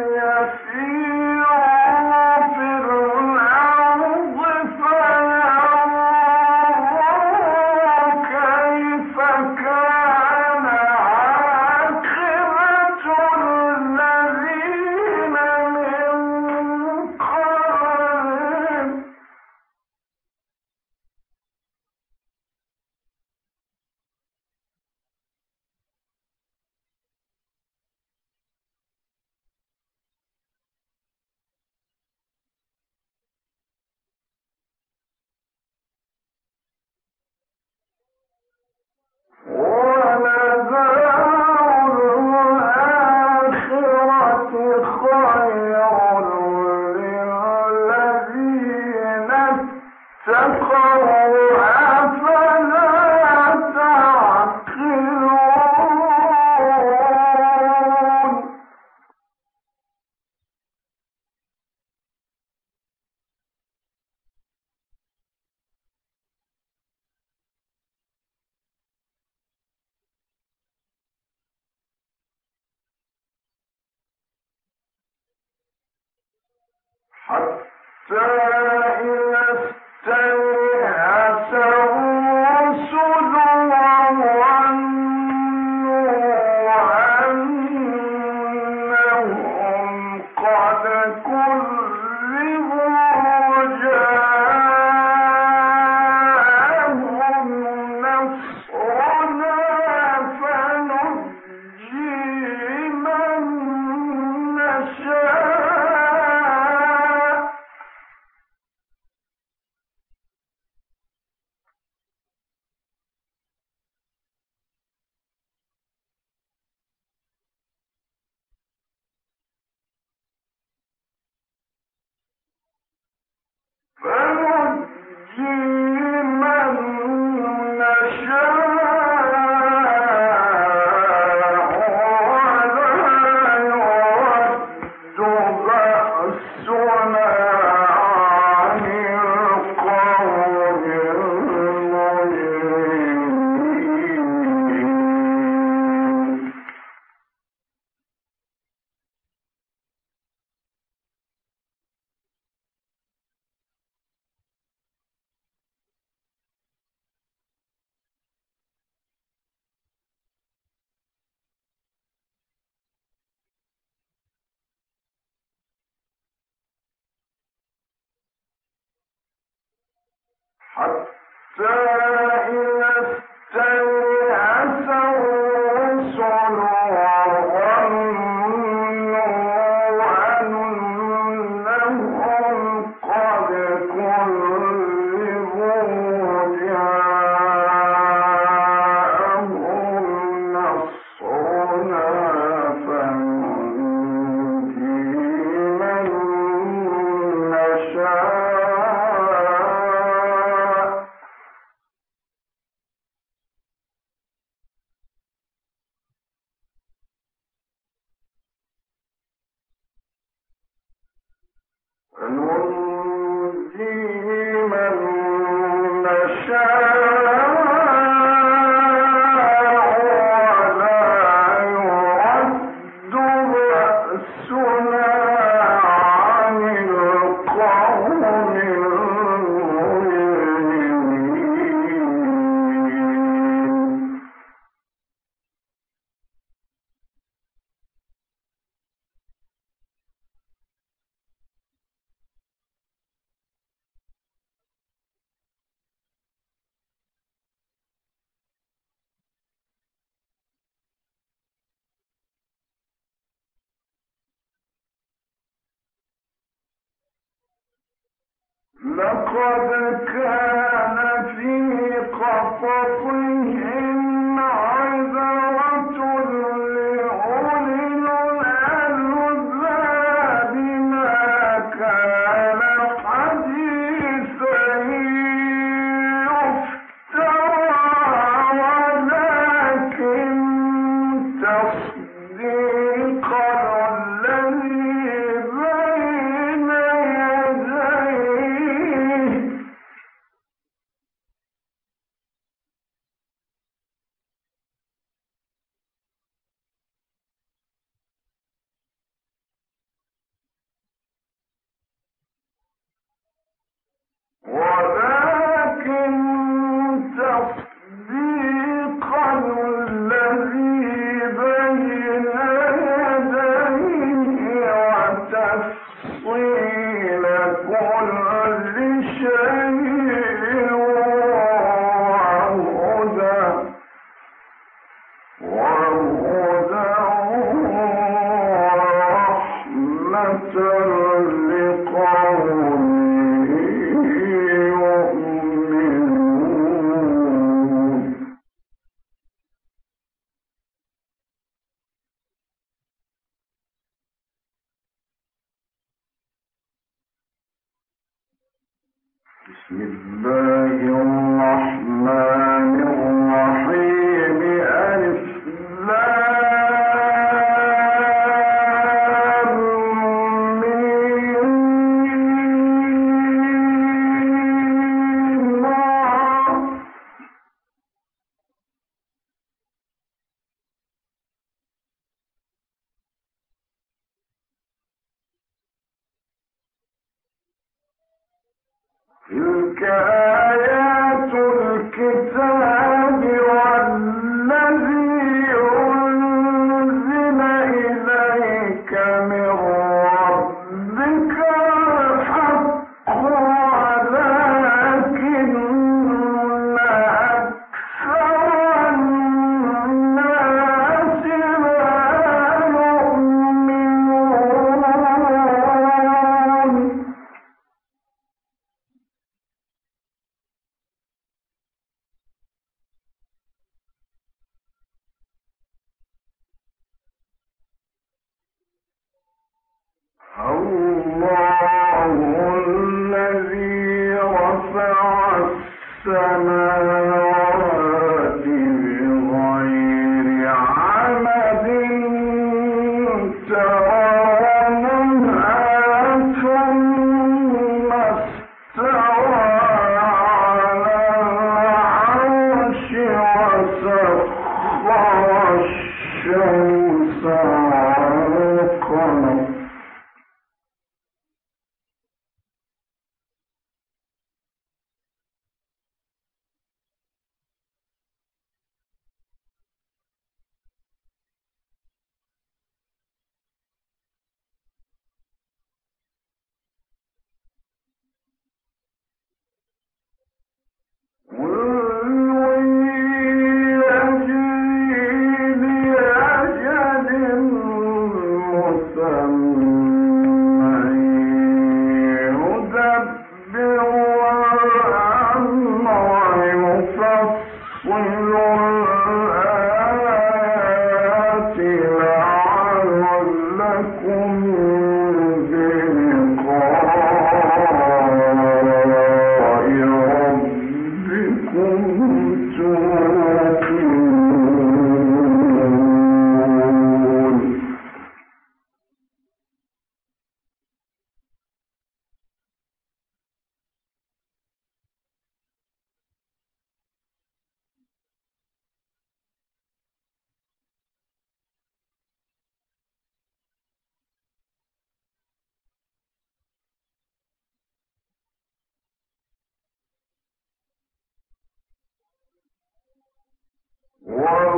يسير لقد كان في قصصهم الله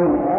يوم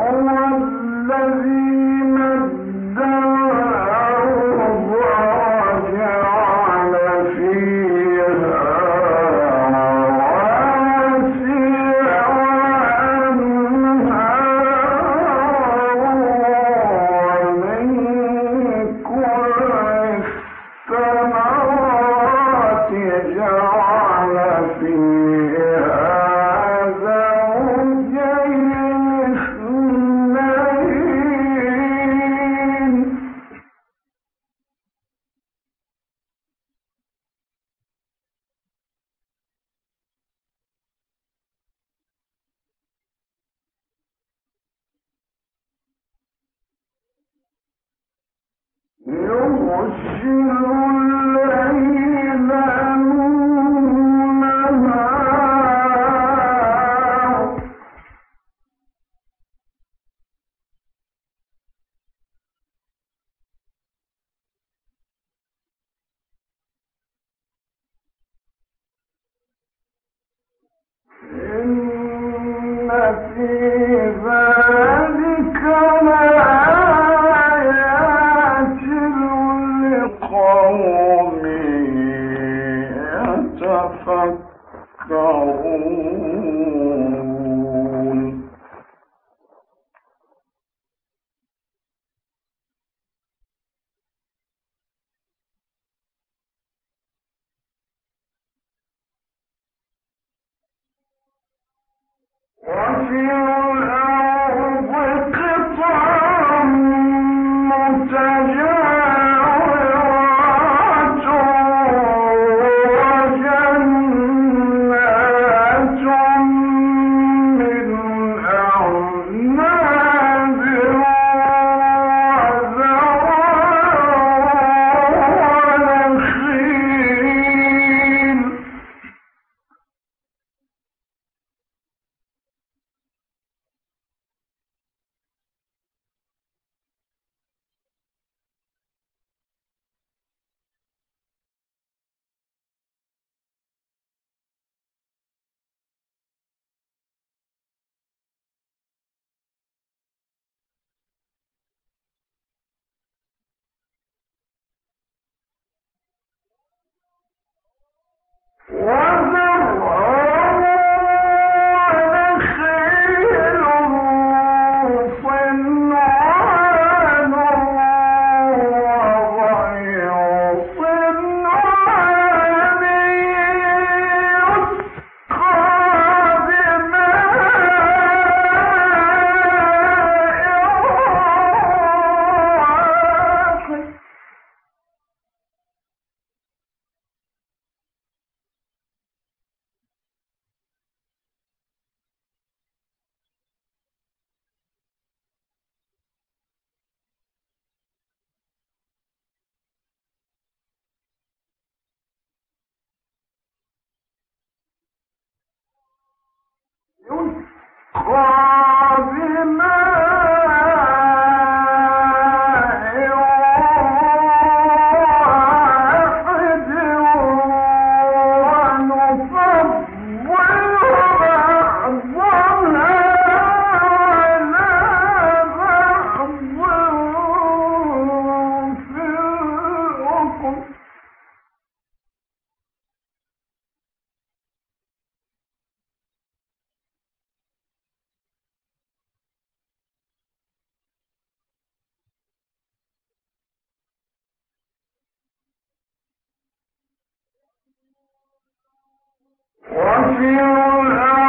وَشِرُوا Bye. وفي الأرض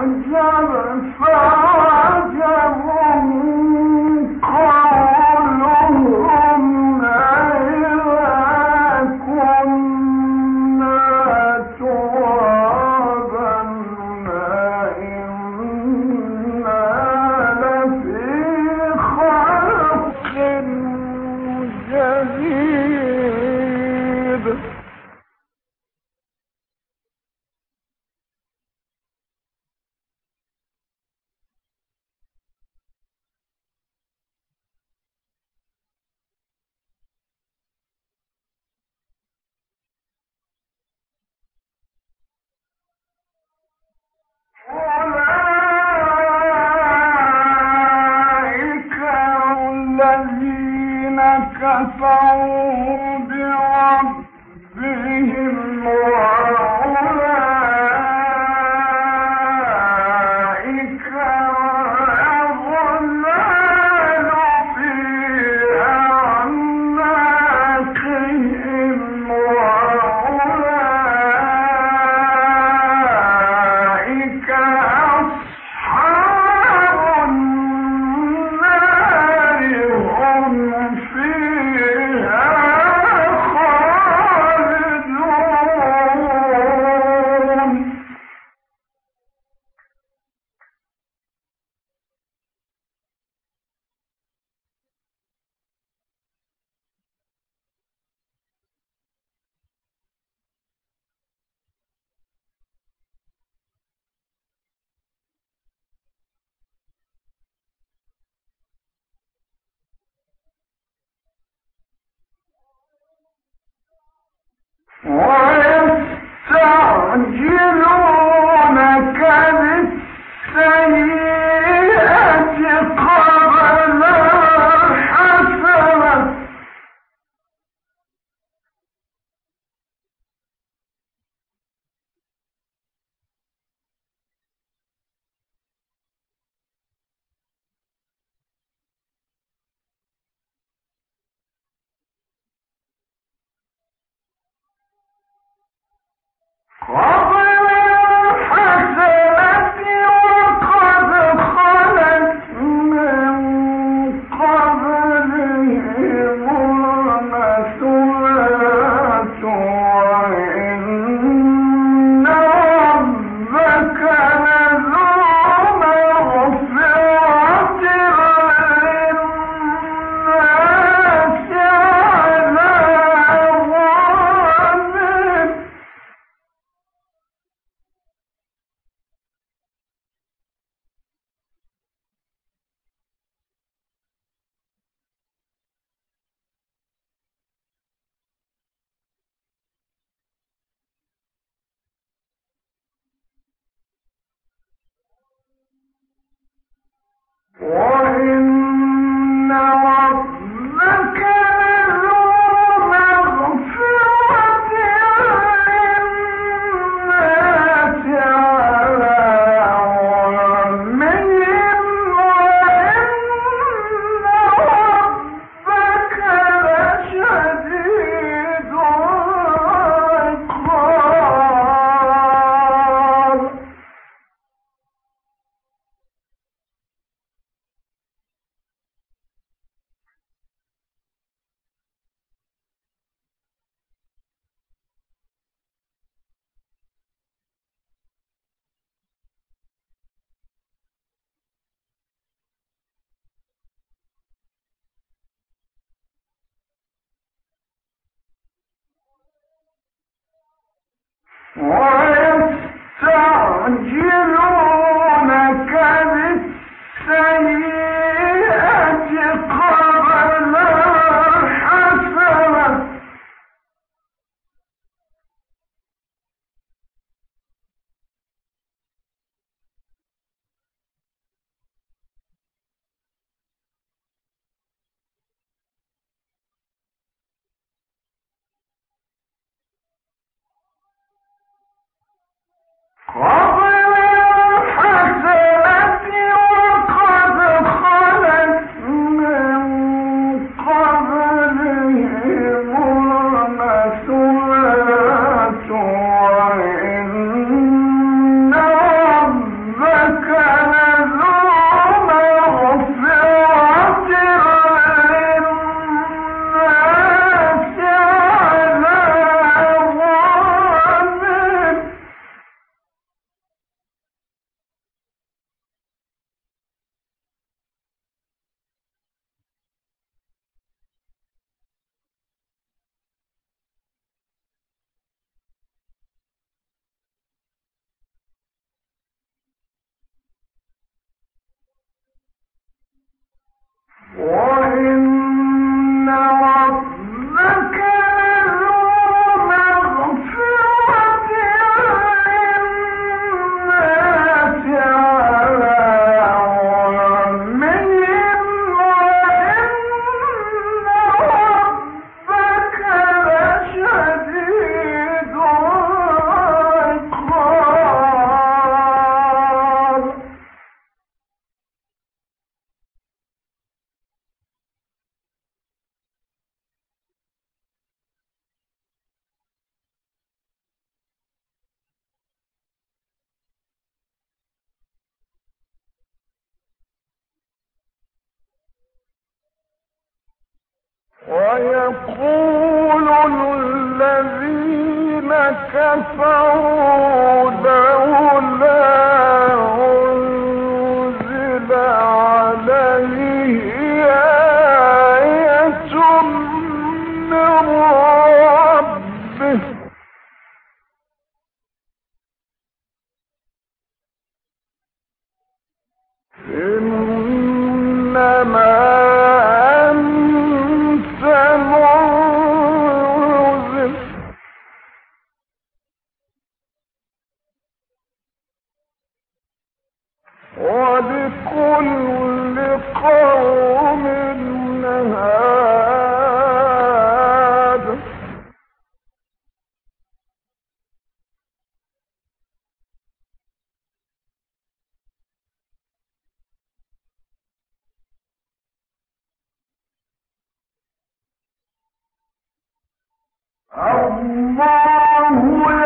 I'm driving fast. كفروا بربهم وَيَسْتَعْجِلُ ويسر Yeah. ويقول الذين كفروا الله